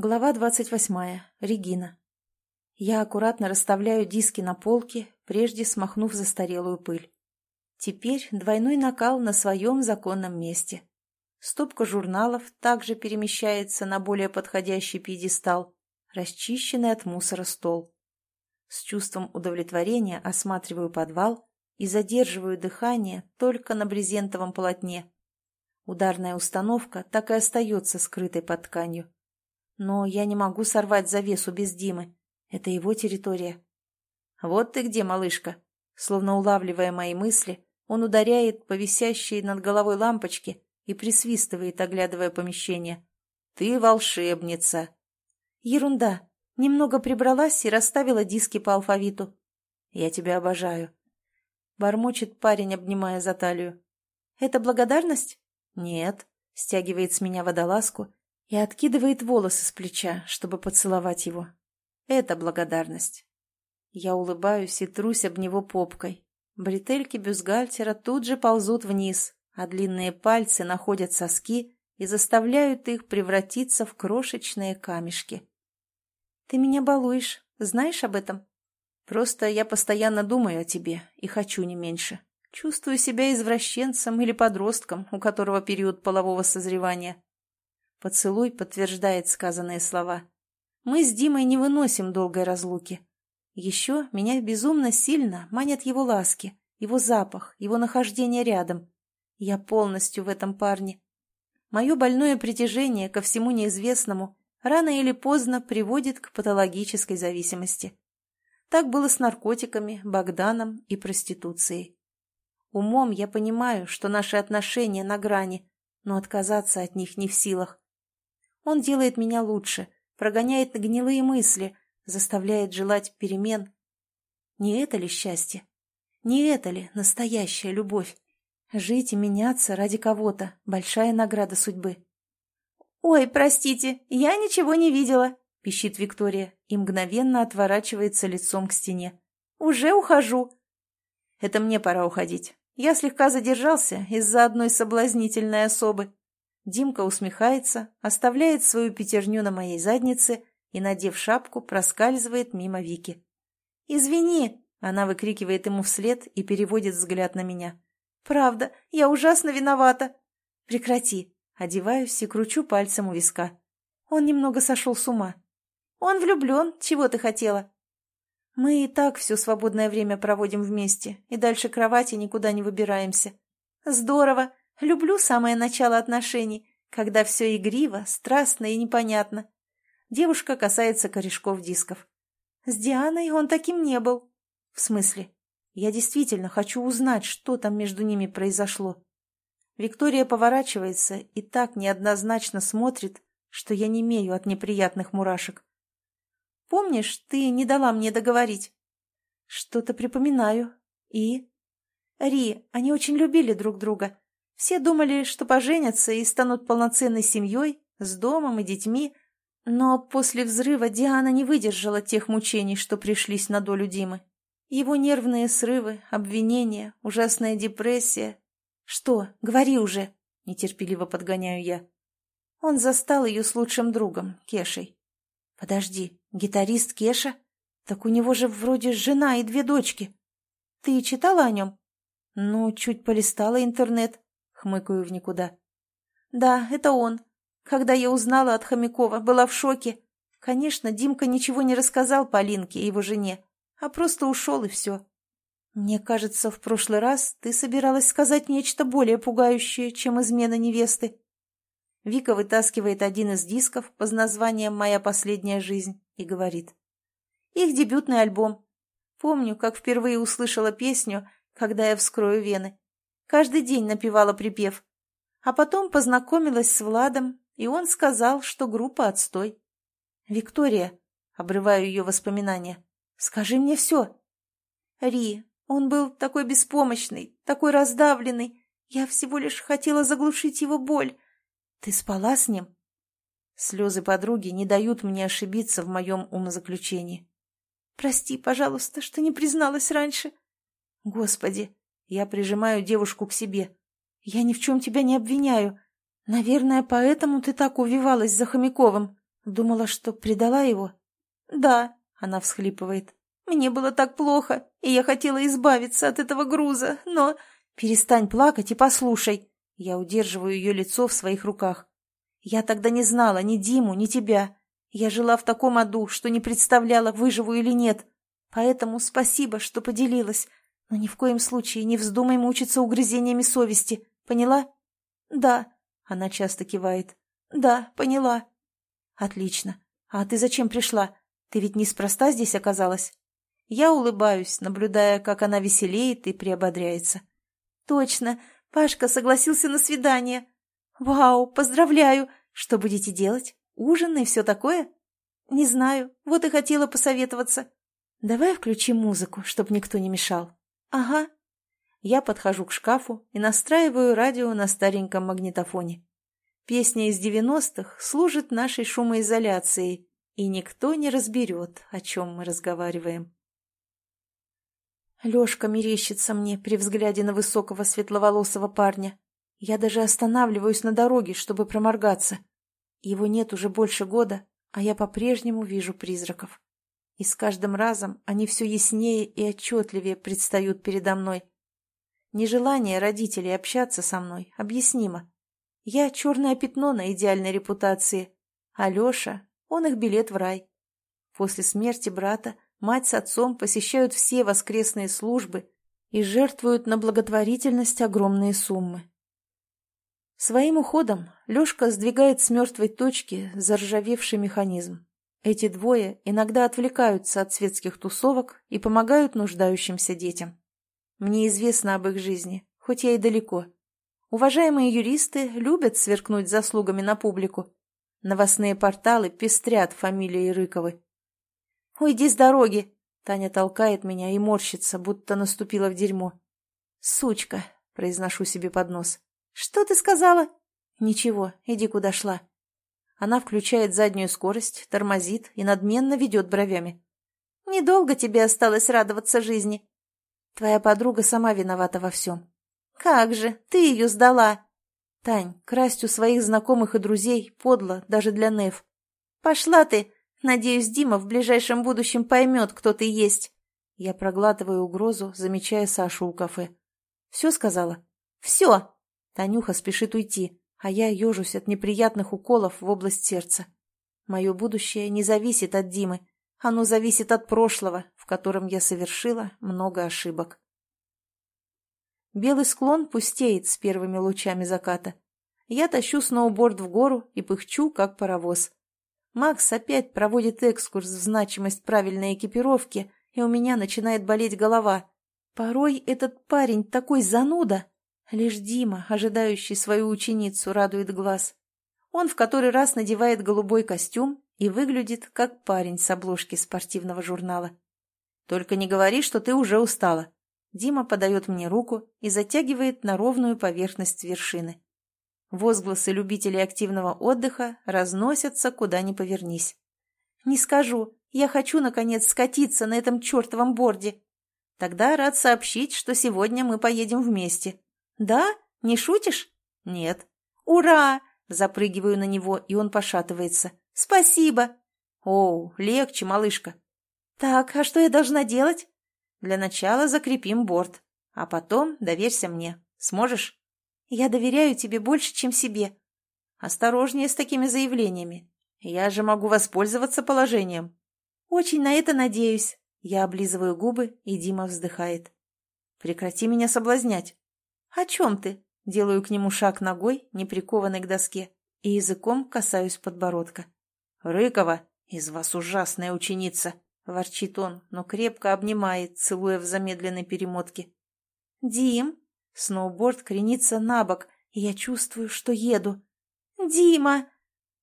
Глава двадцать восьмая. Регина. Я аккуратно расставляю диски на полке, прежде смахнув застарелую пыль. Теперь двойной накал на своем законном месте. Стопка журналов также перемещается на более подходящий пьедестал, расчищенный от мусора стол. С чувством удовлетворения осматриваю подвал и задерживаю дыхание только на брезентовом полотне. Ударная установка так и остается скрытой под тканью. Но я не могу сорвать завесу без Димы. Это его территория. «Вот ты где, малышка!» Словно улавливая мои мысли, он ударяет по висящей над головой лампочке и присвистывает, оглядывая помещение. «Ты волшебница!» «Ерунда. Немного прибралась и расставила диски по алфавиту». «Я тебя обожаю». Бормочет парень, обнимая за талию. «Это благодарность?» «Нет», — стягивает с меня водолазку и откидывает волосы с плеча, чтобы поцеловать его. Это благодарность. Я улыбаюсь и трусь об него попкой. Бретельки бюстгальтера тут же ползут вниз, а длинные пальцы находят соски и заставляют их превратиться в крошечные камешки. «Ты меня балуешь, знаешь об этом?» «Просто я постоянно думаю о тебе и хочу не меньше. Чувствую себя извращенцем или подростком, у которого период полового созревания. Поцелуй подтверждает сказанные слова. Мы с Димой не выносим долгой разлуки. Еще меня безумно сильно манят его ласки, его запах, его нахождение рядом. Я полностью в этом парне. Мое больное притяжение ко всему неизвестному рано или поздно приводит к патологической зависимости. Так было с наркотиками, Богданом и проституцией. Умом я понимаю, что наши отношения на грани, но отказаться от них не в силах. Он делает меня лучше, прогоняет гнилые мысли, заставляет желать перемен. Не это ли счастье? Не это ли настоящая любовь? Жить и меняться ради кого-то – большая награда судьбы. «Ой, простите, я ничего не видела», – пищит Виктория и мгновенно отворачивается лицом к стене. «Уже ухожу». «Это мне пора уходить. Я слегка задержался из-за одной соблазнительной особы». Димка усмехается, оставляет свою пятерню на моей заднице и, надев шапку, проскальзывает мимо Вики. «Извини!» — она выкрикивает ему вслед и переводит взгляд на меня. «Правда, я ужасно виновата!» «Прекрати!» — одеваюсь и кручу пальцем у виска. Он немного сошел с ума. «Он влюблен, чего ты хотела?» «Мы и так все свободное время проводим вместе, и дальше кровати никуда не выбираемся». «Здорово! Люблю самое начало отношений, когда все игриво, страстно и непонятно. Девушка касается корешков дисков. С Дианой он таким не был. В смысле? Я действительно хочу узнать, что там между ними произошло. Виктория поворачивается и так неоднозначно смотрит, что я не имею от неприятных мурашек. Помнишь, ты не дала мне договорить? Что-то припоминаю. И? Ри, они очень любили друг друга. Все думали, что поженятся и станут полноценной семьей, с домом и детьми, но после взрыва Диана не выдержала тех мучений, что пришлись на долю Димы. Его нервные срывы, обвинения, ужасная депрессия. «Что? Говори уже!» — нетерпеливо подгоняю я. Он застал ее с лучшим другом, Кешей. «Подожди, гитарист Кеша? Так у него же вроде жена и две дочки. Ты читала о нем?» «Ну, чуть полистала интернет. Хмыкаю в никуда. Да, это он. Когда я узнала от Хомякова, была в шоке. Конечно, Димка ничего не рассказал Полинке и его жене, а просто ушел и все. Мне кажется, в прошлый раз ты собиралась сказать нечто более пугающее, чем измена невесты. Вика вытаскивает один из дисков под названием «Моя последняя жизнь» и говорит. Их дебютный альбом. Помню, как впервые услышала песню «Когда я вскрою вены». Каждый день напевала припев. А потом познакомилась с Владом, и он сказал, что группа отстой. «Виктория», — обрываю ее воспоминания, — «скажи мне все». «Ри, он был такой беспомощный, такой раздавленный. Я всего лишь хотела заглушить его боль. Ты спала с ним?» Слезы подруги не дают мне ошибиться в моем умозаключении. «Прости, пожалуйста, что не призналась раньше». «Господи, я прижимаю девушку к себе. «Я ни в чем тебя не обвиняю. Наверное, поэтому ты так увивалась за Хомяковым. Думала, что предала его? Да, она всхлипывает. Мне было так плохо, и я хотела избавиться от этого груза, но... Перестань плакать и послушай. Я удерживаю ее лицо в своих руках. Я тогда не знала ни Диму, ни тебя. Я жила в таком аду, что не представляла, выживу или нет. Поэтому спасибо, что поделилась. Но ни в коем случае не вздумай мучиться угрызениями совести. Поняла? Да. Она часто кивает. Да, поняла. Отлично. А ты зачем пришла? Ты ведь неспроста здесь оказалась? Я улыбаюсь, наблюдая, как она веселеет и приободряется. Точно. Пашка согласился на свидание. Вау, поздравляю. Что будете делать? Ужин и все такое? Не знаю. Вот и хотела посоветоваться. Давай включим музыку, чтобы никто не мешал. Ага. Я подхожу к шкафу и настраиваю радио на стареньком магнитофоне. Песня из девяностых служит нашей шумоизоляцией, и никто не разберет, о чем мы разговариваем. Лешка мерещится мне при взгляде на высокого светловолосого парня. Я даже останавливаюсь на дороге, чтобы проморгаться. Его нет уже больше года, а я по-прежнему вижу призраков. И с каждым разом они все яснее и отчетливее предстают передо мной. Нежелание родителей общаться со мной объяснимо. Я черное пятно на идеальной репутации, а Леша, он их билет в рай. После смерти брата мать с отцом посещают все воскресные службы и жертвуют на благотворительность огромные суммы. Своим уходом Лешка сдвигает с мертвой точки заржавевший механизм. Эти двое иногда отвлекаются от светских тусовок и помогают нуждающимся детям. Мне известно об их жизни, хоть я и далеко. Уважаемые юристы любят сверкнуть заслугами на публику. Новостные порталы пестрят фамилией Рыковы. «Уйди с дороги!» Таня толкает меня и морщится, будто наступила в дерьмо. «Сучка!» — произношу себе под нос. «Что ты сказала?» «Ничего, иди куда шла». Она включает заднюю скорость, тормозит и надменно ведет бровями. «Недолго тебе осталось радоваться жизни. Твоя подруга сама виновата во всем». «Как же, ты ее сдала!» «Тань, красть у своих знакомых и друзей подло, даже для Нев». «Пошла ты! Надеюсь, Дима в ближайшем будущем поймет, кто ты есть». Я проглатываю угрозу, замечая Сашу у кафе. «Все сказала?» «Все!» Танюха спешит уйти, а я ежусь от неприятных уколов в область сердца. Мое будущее не зависит от Димы, оно зависит от прошлого, в котором я совершила много ошибок. Белый склон пустеет с первыми лучами заката. Я тащу сноуборд в гору и пыхчу, как паровоз. Макс опять проводит экскурс в значимость правильной экипировки, и у меня начинает болеть голова. Порой этот парень такой зануда. Лишь Дима, ожидающий свою ученицу, радует глаз. Он в который раз надевает голубой костюм и выглядит, как парень с обложки спортивного журнала. «Только не говори, что ты уже устала». Дима подает мне руку и затягивает на ровную поверхность вершины. Возгласы любителей активного отдыха разносятся, куда ни повернись. «Не скажу. Я хочу, наконец, скатиться на этом чертовом борде. Тогда рад сообщить, что сегодня мы поедем вместе. Да? Не шутишь? Нет. Ура! Запрыгиваю на него, и он пошатывается. Спасибо. Оу, легче, малышка. Так, а что я должна делать? Для начала закрепим борт, а потом доверься мне. Сможешь? Я доверяю тебе больше, чем себе. Осторожнее с такими заявлениями. Я же могу воспользоваться положением. Очень на это надеюсь. Я облизываю губы, и Дима вздыхает. Прекрати меня соблазнять. О чем ты? Делаю к нему шаг ногой, не прикованной к доске, и языком касаюсь подбородка. Рыкова, из вас ужасная ученица, ворчит он, но крепко обнимает, целуя в замедленной перемотке. Дим, Сноуборд кренится на бок, и я чувствую, что еду. «Дима!»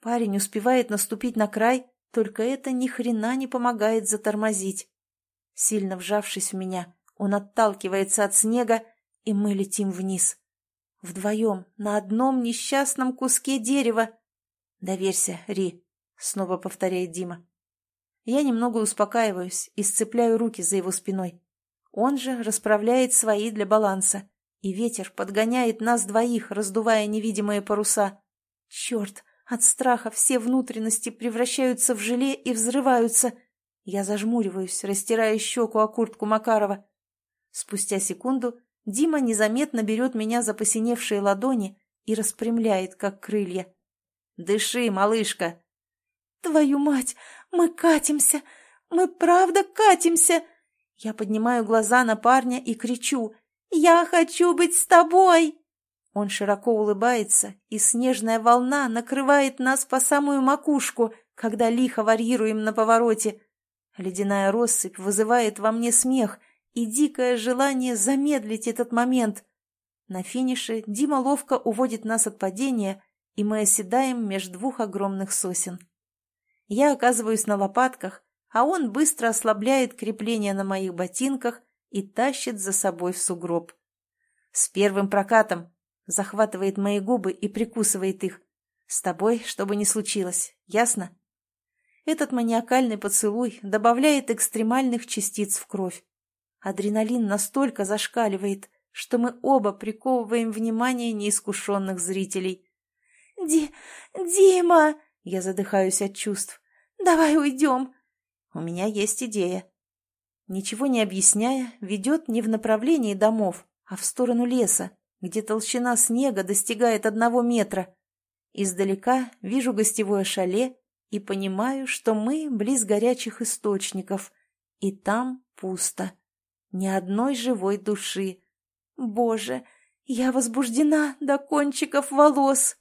Парень успевает наступить на край, только это ни хрена не помогает затормозить. Сильно вжавшись в меня, он отталкивается от снега, и мы летим вниз. Вдвоем, на одном несчастном куске дерева. «Доверься, Ри», — снова повторяет Дима. Я немного успокаиваюсь и сцепляю руки за его спиной. Он же расправляет свои для баланса и ветер подгоняет нас двоих, раздувая невидимые паруса. Черт, От страха все внутренности превращаются в желе и взрываются. Я зажмуриваюсь, растирая щеку о куртку Макарова. Спустя секунду Дима незаметно берет меня за посиневшие ладони и распрямляет, как крылья. «Дыши, малышка!» «Твою мать! Мы катимся! Мы правда катимся!» Я поднимаю глаза на парня и кричу «Я хочу быть с тобой!» Он широко улыбается, и снежная волна накрывает нас по самую макушку, когда лихо варьируем на повороте. Ледяная россыпь вызывает во мне смех и дикое желание замедлить этот момент. На финише Дима ловко уводит нас от падения, и мы оседаем между двух огромных сосен. Я оказываюсь на лопатках, а он быстро ослабляет крепление на моих ботинках и тащит за собой в сугроб. «С первым прокатом!» захватывает мои губы и прикусывает их. «С тобой, что бы ни случилось, ясно?» Этот маниакальный поцелуй добавляет экстремальных частиц в кровь. Адреналин настолько зашкаливает, что мы оба приковываем внимание неискушенных зрителей. «Ди... Дима!» — я задыхаюсь от чувств. «Давай уйдем!» «У меня есть идея». Ничего не объясняя, ведет не в направлении домов, а в сторону леса, где толщина снега достигает одного метра. Издалека вижу гостевое шале и понимаю, что мы близ горячих источников, и там пусто. Ни одной живой души. Боже, я возбуждена до кончиков волос.